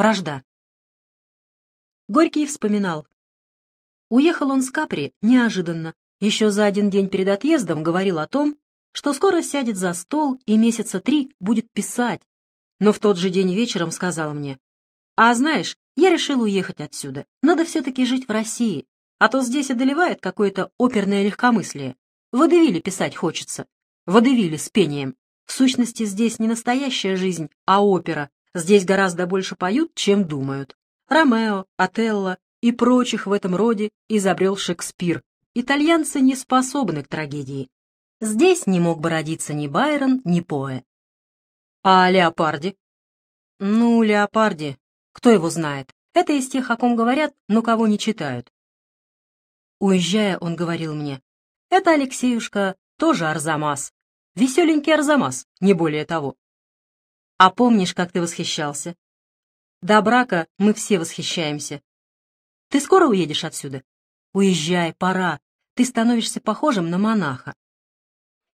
вражда. Горький вспоминал. Уехал он с Капри неожиданно. Еще за один день перед отъездом говорил о том, что скоро сядет за стол и месяца три будет писать. Но в тот же день вечером сказал мне, «А знаешь, я решил уехать отсюда. Надо все-таки жить в России, а то здесь одолевает какое-то оперное легкомыслие. Водевили писать хочется. Водевили с пением. В сущности, здесь не настоящая жизнь, а опера. Здесь гораздо больше поют, чем думают. Ромео, Отелло и прочих в этом роде изобрел Шекспир. Итальянцы не способны к трагедии. Здесь не мог бы родиться ни Байрон, ни Поэ. А о? Ну, Леопарде, кто его знает? Это из тех, о ком говорят, но кого не читают. Уезжая, он говорил мне, это, Алексеюшка, тоже Арзамас. Веселенький Арзамас, не более того. А помнишь, как ты восхищался? До брака мы все восхищаемся. Ты скоро уедешь отсюда? Уезжай, пора. Ты становишься похожим на монаха.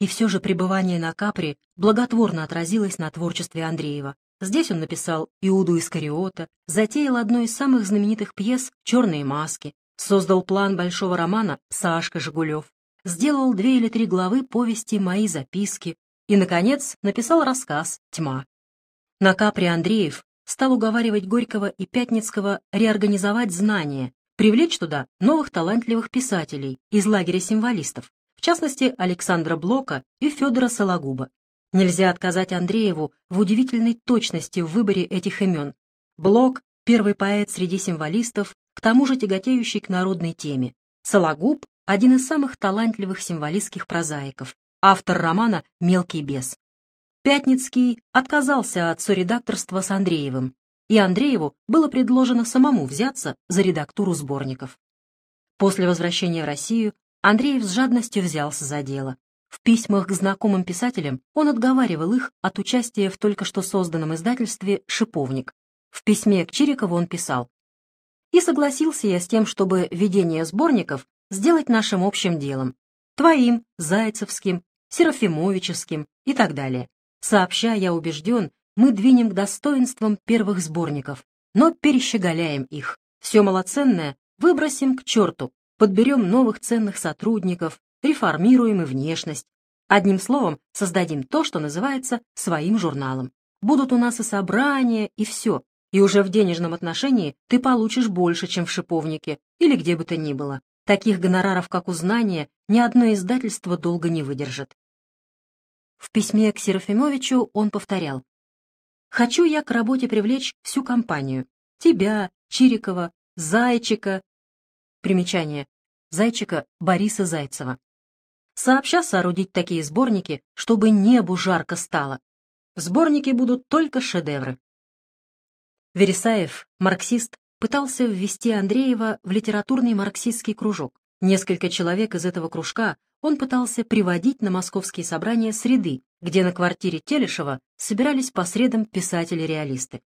И все же пребывание на Капри благотворно отразилось на творчестве Андреева. Здесь он написал «Иуду Искариота», затеял одну из самых знаменитых пьес «Черные маски», создал план большого романа «Сашка Жигулев», сделал две или три главы повести «Мои записки» и, наконец, написал рассказ «Тьма». На Капри Андреев стал уговаривать Горького и Пятницкого реорганизовать знания, привлечь туда новых талантливых писателей из лагеря символистов, в частности Александра Блока и Федора Сологуба. Нельзя отказать Андрееву в удивительной точности в выборе этих имен. Блок — первый поэт среди символистов, к тому же тяготеющий к народной теме. Сологуб — один из самых талантливых символистских прозаиков, автор романа «Мелкий бес». Пятницкий отказался от соредакторства с Андреевым, и Андрееву было предложено самому взяться за редактуру сборников. После возвращения в Россию Андреев с жадностью взялся за дело. В письмах к знакомым писателям он отговаривал их от участия в только что созданном издательстве «Шиповник». В письме к Чирикову он писал «И согласился я с тем, чтобы ведение сборников сделать нашим общим делом, твоим, Зайцевским, Серафимовичевским и так далее. Сообща, я убежден, мы двинем к достоинствам первых сборников, но перещеголяем их. Все малоценное выбросим к черту, подберем новых ценных сотрудников, реформируем и внешность. Одним словом, создадим то, что называется своим журналом. Будут у нас и собрания, и все. И уже в денежном отношении ты получишь больше, чем в шиповнике или где бы то ни было. Таких гонораров, как у знания, ни одно издательство долго не выдержит. В письме к Серафимовичу он повторял. «Хочу я к работе привлечь всю компанию. Тебя, Чирикова, Зайчика». Примечание. Зайчика Бориса Зайцева сообща соорудить такие сборники, чтобы небу жарко стало. В сборнике будут только шедевры. Вересаев, марксист, пытался ввести Андреева в литературный марксистский кружок. Несколько человек из этого кружка он пытался приводить на московские собрания среды, где на квартире Телешева собирались по средам писатели-реалисты.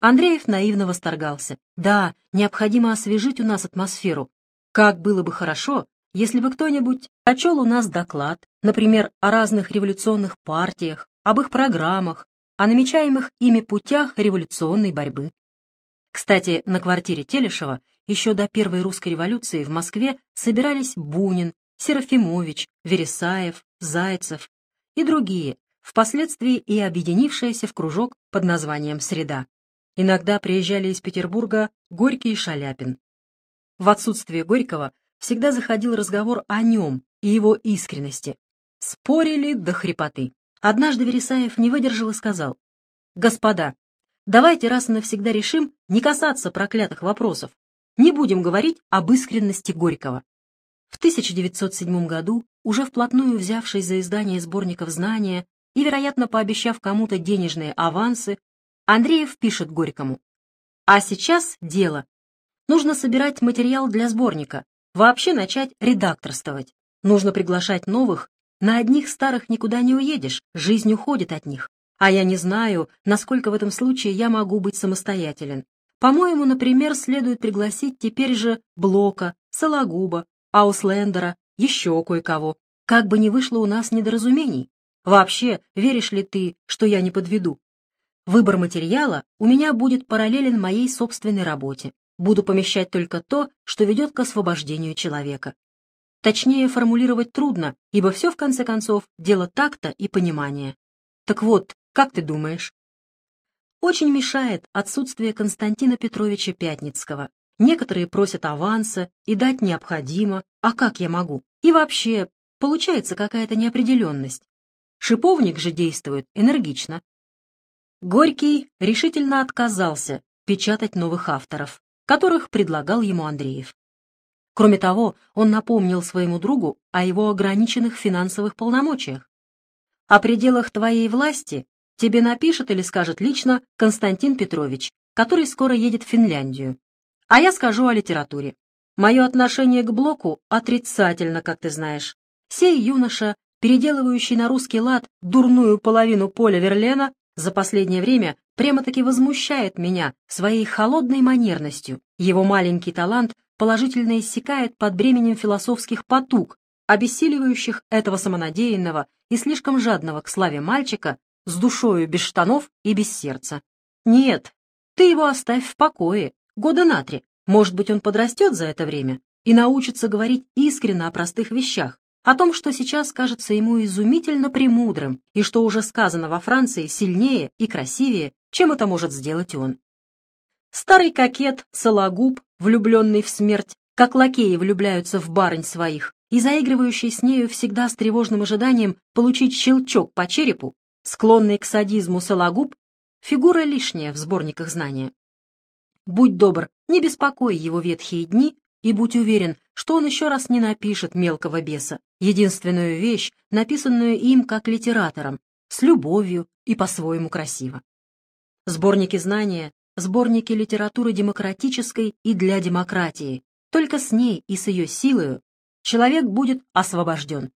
Андреев наивно восторгался. «Да, необходимо освежить у нас атмосферу. Как было бы хорошо, если бы кто-нибудь прочел у нас доклад, например, о разных революционных партиях, об их программах, о намечаемых ими путях революционной борьбы. Кстати, на квартире Телешева еще до Первой русской революции в Москве собирались Бунин, Серафимович, Вересаев, Зайцев и другие, впоследствии и объединившиеся в кружок под названием «Среда». Иногда приезжали из Петербурга Горький и Шаляпин. В отсутствие Горького всегда заходил разговор о нем и его искренности. Спорили до хрипоты. Однажды Вересаев не выдержал и сказал, «Господа, давайте раз и навсегда решим не касаться проклятых вопросов. Не будем говорить об искренности Горького». В 1907 году, уже вплотную взявшись за издание сборников «Знания» и, вероятно, пообещав кому-то денежные авансы, Андреев пишет Горькому, «А сейчас дело. Нужно собирать материал для сборника, вообще начать редакторствовать. Нужно приглашать новых, на одних старых никуда не уедешь, жизнь уходит от них. А я не знаю, насколько в этом случае я могу быть самостоятелен. По-моему, например, следует пригласить теперь же Блока, Сологуба, Ауслендера, еще кое-кого. Как бы ни вышло у нас недоразумений. Вообще, веришь ли ты, что я не подведу? Выбор материала у меня будет параллелен моей собственной работе. Буду помещать только то, что ведет к освобождению человека. Точнее формулировать трудно, ибо все, в конце концов, дело такта и понимания. Так вот, как ты думаешь? Очень мешает отсутствие Константина Петровича Пятницкого. Некоторые просят аванса, и дать необходимо, а как я могу? И вообще, получается какая-то неопределенность. Шиповник же действует энергично. Горький решительно отказался печатать новых авторов, которых предлагал ему Андреев. Кроме того, он напомнил своему другу о его ограниченных финансовых полномочиях. О пределах твоей власти тебе напишет или скажет лично Константин Петрович, который скоро едет в Финляндию. А я скажу о литературе. Мое отношение к Блоку отрицательно, как ты знаешь. Сей юноша, переделывающий на русский лад дурную половину поля Верлена, за последнее время прямо-таки возмущает меня своей холодной манерностью. Его маленький талант положительно иссякает под бременем философских потуг, обессиливающих этого самонадеянного и слишком жадного к славе мальчика с душою без штанов и без сердца. Нет, ты его оставь в покое, года на три. Может быть, он подрастет за это время и научится говорить искренно о простых вещах, о том, что сейчас кажется ему изумительно премудрым и что уже сказано во Франции сильнее и красивее, чем это может сделать он. Старый кокет, сологуб, влюбленный в смерть, как лакеи влюбляются в барынь своих, и заигрывающий с нею всегда с тревожным ожиданием получить щелчок по черепу, склонный к садизму сологуб, фигура лишняя в сборниках знания. Будь добр, не беспокой его ветхие дни и будь уверен, что он еще раз не напишет мелкого беса, единственную вещь, написанную им как литератором, с любовью и по-своему красиво. Сборники знания сборники литературы демократической и для демократии. Только с ней и с ее силою человек будет освобожден.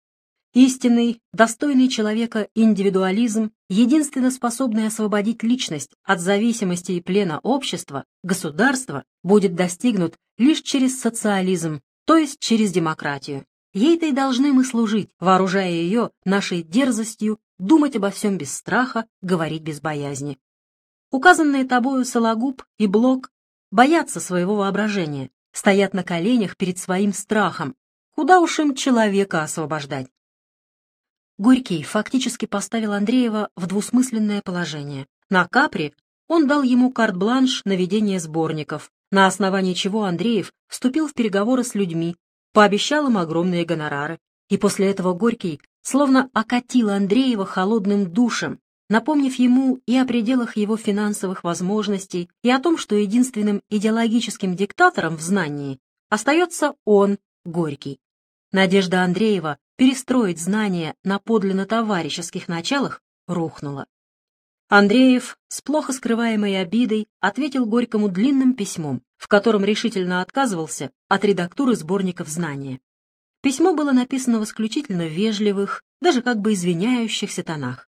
Истинный, достойный человека индивидуализм, единственно способный освободить личность от зависимости и плена общества, государства, будет достигнут лишь через социализм, то есть через демократию. Ей-то и должны мы служить, вооружая ее нашей дерзостью, думать обо всем без страха, говорить без боязни. Указанные тобою Сологуб и Блок боятся своего воображения, стоят на коленях перед своим страхом. Куда уж им человека освобождать? Горький фактически поставил Андреева в двусмысленное положение. На Капри он дал ему карт-бланш на ведение сборников, на основании чего Андреев вступил в переговоры с людьми, пообещал им огромные гонорары. И после этого Горький словно окатил Андреева холодным душем, напомнив ему и о пределах его финансовых возможностей, и о том, что единственным идеологическим диктатором в знании остается он, Горький. Надежда Андреева перестроить знания на подлинно товарищеских началах рухнула. Андреев с плохо скрываемой обидой ответил Горькому длинным письмом, в котором решительно отказывался от редактуры сборников знания. Письмо было написано в исключительно вежливых, даже как бы извиняющихся тонах.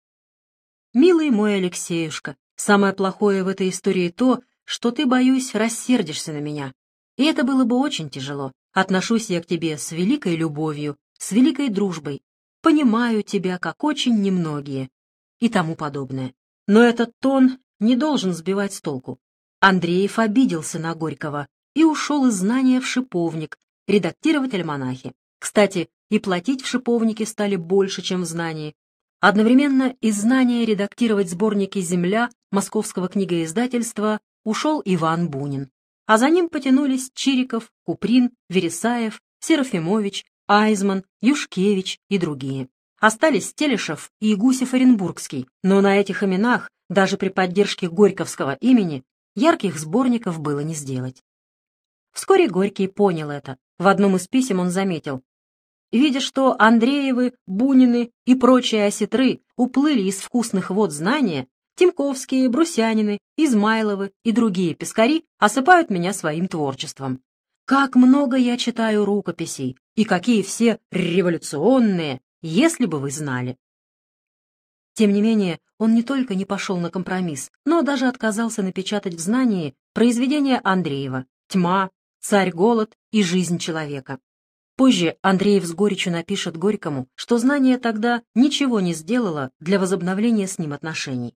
«Милый мой Алексеюшка, самое плохое в этой истории то, что ты, боюсь, рассердишься на меня. И это было бы очень тяжело. Отношусь я к тебе с великой любовью, с великой дружбой. Понимаю тебя, как очень немногие» и тому подобное. Но этот тон не должен сбивать с толку. Андреев обиделся на Горького и ушел из знания в шиповник, редактировать альманахи. Кстати, и платить в шиповнике стали больше, чем в знании, Одновременно из знания редактировать сборники «Земля» московского книгоиздательства ушел Иван Бунин, а за ним потянулись Чириков, Куприн, Вересаев, Серафимович, Айзман, Юшкевич и другие. Остались Телешев и Гусев Оренбургский, но на этих именах, даже при поддержке Горьковского имени, ярких сборников было не сделать. Вскоре Горький понял это. В одном из писем он заметил, Видя, что Андреевы, Бунины и прочие осетры уплыли из вкусных вод знания, Тимковские, Брусянины, Измайловы и другие пескари осыпают меня своим творчеством. Как много я читаю рукописей, и какие все революционные, если бы вы знали. Тем не менее, он не только не пошел на компромисс, но даже отказался напечатать в знании произведения Андреева «Тьма», «Царь-голод» и «Жизнь человека». Позже Андреев с горечью напишет Горькому, что знание тогда ничего не сделало для возобновления с ним отношений.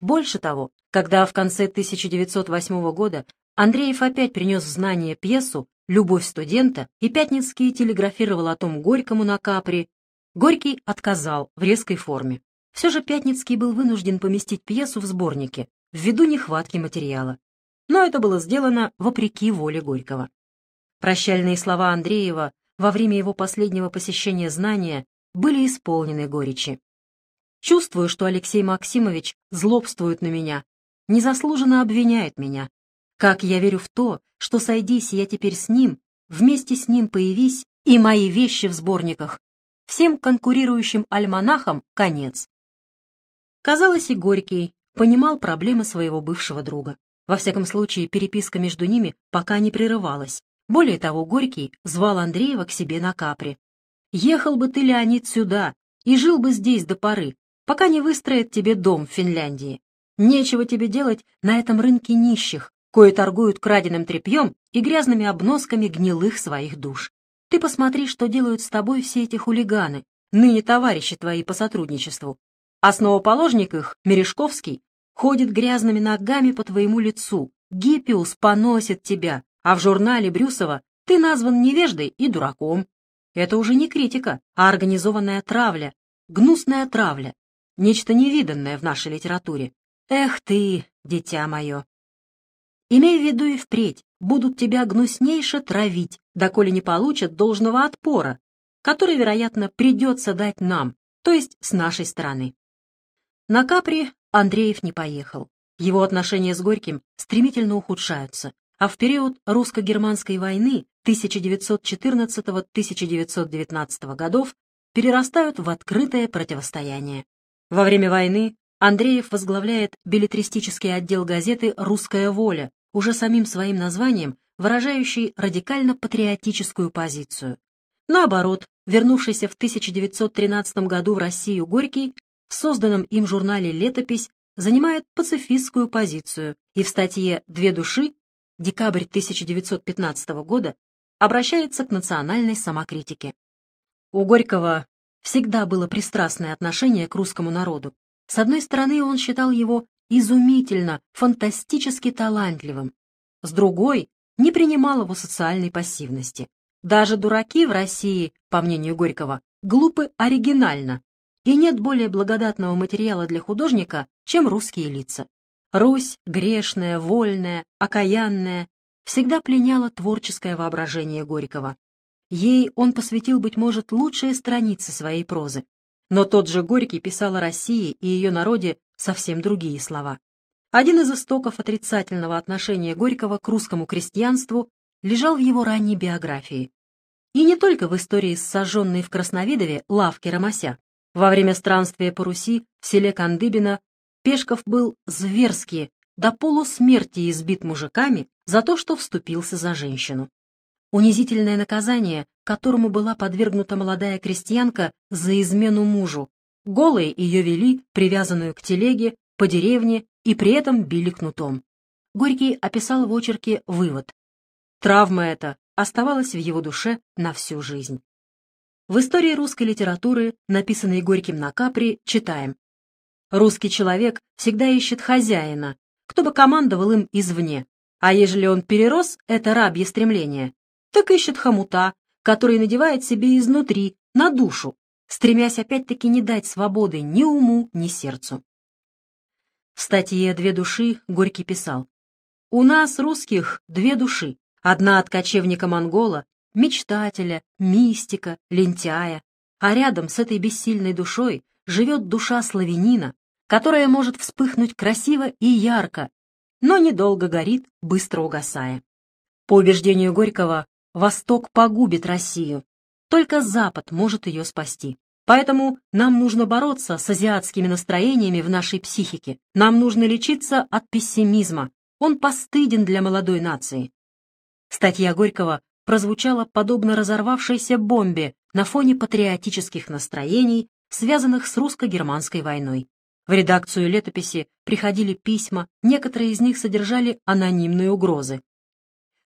Больше того, когда в конце 1908 года Андреев опять принес в знание пьесу «Любовь студента» и Пятницкий телеграфировал о том Горькому на Капри, Горький отказал в резкой форме. Все же Пятницкий был вынужден поместить пьесу в сборнике ввиду нехватки материала. Но это было сделано вопреки воле Горького. Прощальные слова Андреева во время его последнего посещения знания были исполнены горечи. Чувствую, что Алексей Максимович злобствует на меня, незаслуженно обвиняет меня. Как я верю в то, что сойдись я теперь с ним, вместе с ним появись и мои вещи в сборниках. Всем конкурирующим альманахам конец. Казалось, и Горький понимал проблемы своего бывшего друга. Во всяком случае, переписка между ними пока не прерывалась. Более того, Горький звал Андреева к себе на Капри. «Ехал бы ты, Леонид, сюда и жил бы здесь до поры, пока не выстроят тебе дом в Финляндии. Нечего тебе делать на этом рынке нищих, кое торгуют краденым тряпьем и грязными обносками гнилых своих душ. Ты посмотри, что делают с тобой все эти хулиганы, ныне товарищи твои по сотрудничеству. Основоположник их, Мережковский, ходит грязными ногами по твоему лицу, Гиппиус поносит тебя, а в журнале Брюсова ты назван невеждой и дураком. Это уже не критика, а организованная травля, гнусная травля, нечто невиданное в нашей литературе. Эх ты, дитя мое! Имей в виду и впредь, будут тебя гнуснейше травить, доколе не получат должного отпора, который, вероятно, придется дать нам, то есть с нашей стороны. На Капри Андреев не поехал. Его отношения с Горьким стремительно ухудшаются, а в период русско-германской войны 1914-1919 годов перерастают в открытое противостояние. Во время войны Андреев возглавляет билетристический отдел газеты «Русская воля», уже самим своим названием выражающий радикально-патриотическую позицию. Наоборот, вернувшийся в 1913 году в Россию Горький в созданном им журнале «Летопись» занимает пацифистскую позицию и в статье «Две души» декабрь 1915 года обращается к национальной самокритике. У Горького всегда было пристрастное отношение к русскому народу. С одной стороны, он считал его изумительно, фантастически талантливым. С другой, не принимал его социальной пассивности. Даже дураки в России, по мнению Горького, глупы оригинально, и нет более благодатного материала для художника, чем русские лица. Русь, грешная, вольная, окаянная, всегда пленяла творческое воображение Горького. Ей он посвятил, быть может, лучшие страницы своей прозы. Но тот же Горький писал о России и ее народе совсем другие слова. Один из истоков отрицательного отношения Горького к русскому крестьянству лежал в его ранней биографии. И не только в истории с сожженной в Красновидове лавки Ромася, во время странствия по Руси в селе Кандыбино Пешков был зверски, до полусмерти избит мужиками за то, что вступился за женщину. Унизительное наказание, которому была подвергнута молодая крестьянка за измену мужу. Голые ее вели, привязанную к телеге, по деревне и при этом били кнутом. Горький описал в очерке вывод. Травма эта оставалась в его душе на всю жизнь. В истории русской литературы, написанной Горьким на Капри, читаем. Русский человек всегда ищет хозяина, кто бы командовал им извне. А ежели он перерос это рабье стремление, так ищет хомута, который надевает себе изнутри, на душу, стремясь опять-таки не дать свободы ни уму, ни сердцу. В статье «Две души» Горький писал, «У нас, русских, две души. Одна от кочевника-монгола, мечтателя, мистика, лентяя, а рядом с этой бессильной душой живет душа славянина, которая может вспыхнуть красиво и ярко, но недолго горит, быстро угасая. По убеждению Горького, Восток погубит Россию, только Запад может ее спасти. Поэтому нам нужно бороться с азиатскими настроениями в нашей психике. Нам нужно лечиться от пессимизма. Он постыден для молодой нации. Статья Горького прозвучала подобно разорвавшейся бомбе на фоне патриотических настроений, связанных с русско-германской войной. В редакцию летописи приходили письма, некоторые из них содержали анонимные угрозы.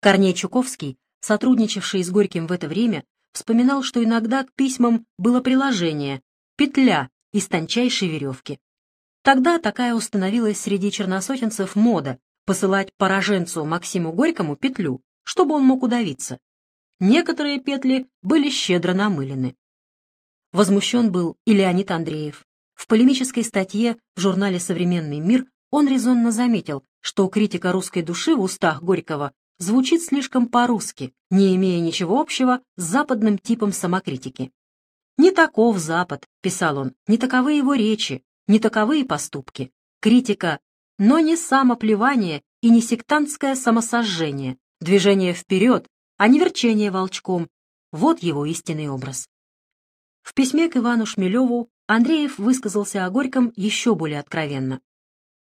Корней Чуковский, сотрудничавший с Горьким в это время, вспоминал, что иногда к письмам было приложение — петля из тончайшей веревки. Тогда такая установилась среди черносотенцев мода посылать пораженцу Максиму Горькому петлю, чтобы он мог удавиться. Некоторые петли были щедро намылены. Возмущен был и Леонид Андреев. В полемической статье в журнале «Современный мир» он резонно заметил, что критика русской души в устах Горького звучит слишком по-русски, не имея ничего общего с западным типом самокритики. «Не таков Запад», — писал он, — «не таковы его речи, не таковы и поступки. Критика, но не самоплевание и не сектантское самосожжение, движение вперед, а не верчение волчком. Вот его истинный образ. В письме к Ивану Шмелеву Андреев высказался о Горьком еще более откровенно.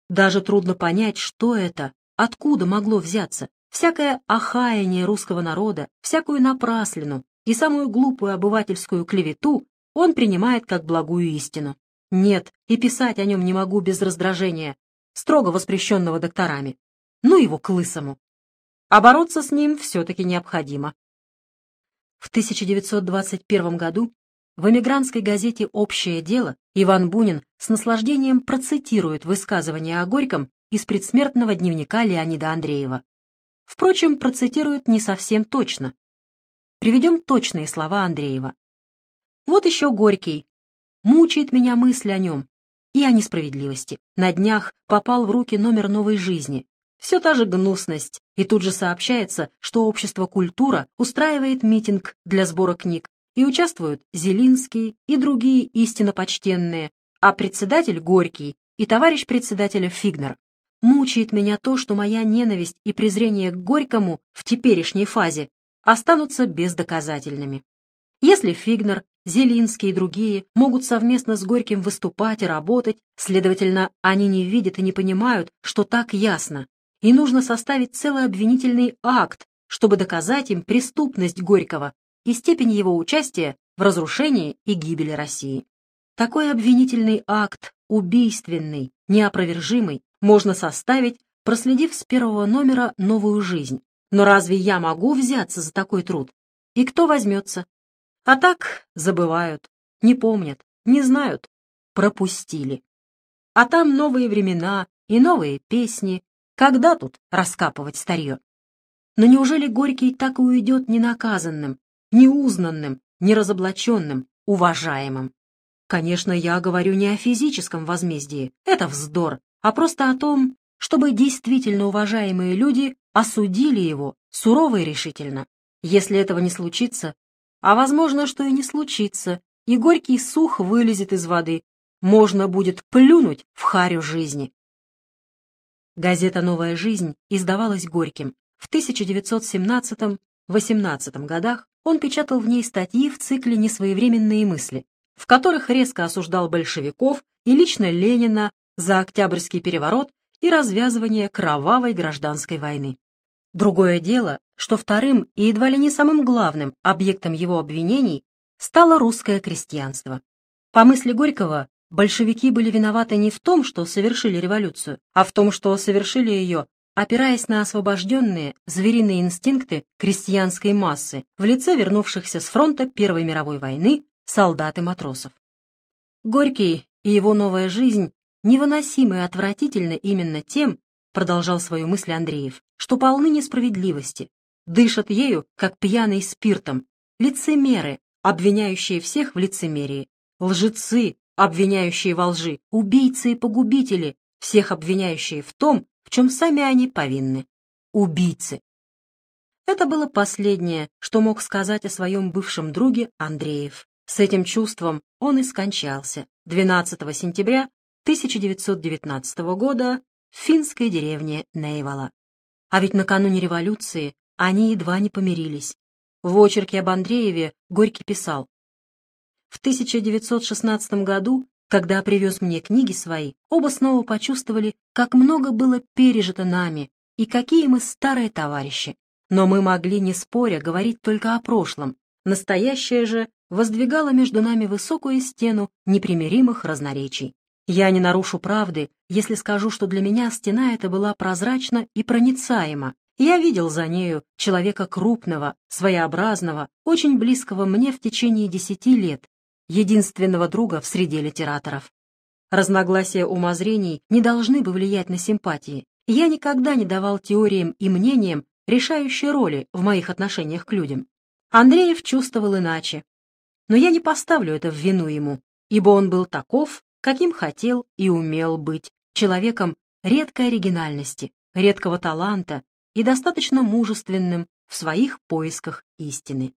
Даже трудно понять, что это, откуда могло взяться. Всякое охаяние русского народа, всякую напраслину и самую глупую обывательскую клевету он принимает как благую истину. Нет, и писать о нем не могу без раздражения, строго воспрещенного докторами. Ну его к лысому. А бороться с ним все-таки необходимо. В 1921 году в эмигрантской газете «Общее дело» Иван Бунин с наслаждением процитирует высказывание о Горьком из предсмертного дневника Леонида Андреева. Впрочем, процитирует не совсем точно. Приведем точные слова Андреева. «Вот еще Горький. Мучает меня мысль о нем и о несправедливости. На днях попал в руки номер новой жизни. Все та же гнусность, и тут же сообщается, что общество «Культура» устраивает митинг для сбора книг, и участвуют Зелинский и другие истинно почтенные, а председатель Горький и товарищ председателя Фигнер. Мучает меня то, что моя ненависть и презрение к Горькому в теперешней фазе останутся бездоказательными. Если Фигнер, Зелинский и другие могут совместно с Горьким выступать и работать, следовательно, они не видят и не понимают, что так ясно, и нужно составить целый обвинительный акт, чтобы доказать им преступность Горького и степень его участия в разрушении и гибели России. Такой обвинительный акт, убийственный, неопровержимый, можно составить, проследив с первого номера новую жизнь. Но разве я могу взяться за такой труд? И кто возьмется? А так забывают, не помнят, не знают, пропустили. А там новые времена и новые песни. Когда тут раскапывать старье? Но неужели Горький так и уйдет ненаказанным, неузнанным, неразоблаченным, уважаемым? Конечно, я говорю не о физическом возмездии, это вздор, а просто о том, чтобы действительно уважаемые люди осудили его сурово и решительно. Если этого не случится, а возможно, что и не случится, и горький сух вылезет из воды. Можно будет плюнуть в харю жизни. Газета «Новая жизнь» издавалась Горьким. В 1917-18 годах он печатал в ней статьи в цикле «Несвоевременные мысли», в которых резко осуждал большевиков и лично Ленина за Октябрьский переворот и развязывание кровавой гражданской войны. Другое дело, что вторым и едва ли не самым главным объектом его обвинений стало русское крестьянство. По мысли Горького, большевики были виноваты не в том, что совершили революцию, а в том, что совершили ее, опираясь на освобожденные звериные инстинкты крестьянской массы в лице вернувшихся с фронта Первой мировой войны солдат и матросов. Горький и его новая жизнь невыносимы и отвратительны именно тем, продолжал свою мысль Андреев, что полны несправедливости, дышат ею, как пьяный спиртом, лицемеры, обвиняющие всех в лицемерии, лжецы, обвиняющие во лжи, убийцы и погубители, всех обвиняющие в том, в чем сами они повинны. Убийцы. Это было последнее, что мог сказать о своем бывшем друге Андреев. С этим чувством он и скончался 12 сентября 1919 года в финской деревне Нейвала. А ведь накануне революции они едва не помирились. В очерке об Андрееве Горький писал. В 1916 году, когда привез мне книги свои, оба снова почувствовали, как много было пережито нами и какие мы старые товарищи. Но мы могли, не споря, говорить только о прошлом. Настоящее же воздвигало между нами высокую стену непримиримых разноречий. Я не нарушу правды, если скажу, что для меня стена эта была прозрачна и проницаема. Я видел за нею человека крупного, своеобразного, очень близкого мне в течение десяти лет, единственного друга в среде литераторов. Разногласия умозрений не должны бы влиять на симпатии. Я никогда не давал теориям и мнениям решающей роли в моих отношениях к людям. Андреев чувствовал иначе. Но я не поставлю это в вину ему, ибо он был таков, каким хотел и умел быть, человеком редкой оригинальности, редкого таланта и достаточно мужественным в своих поисках истины.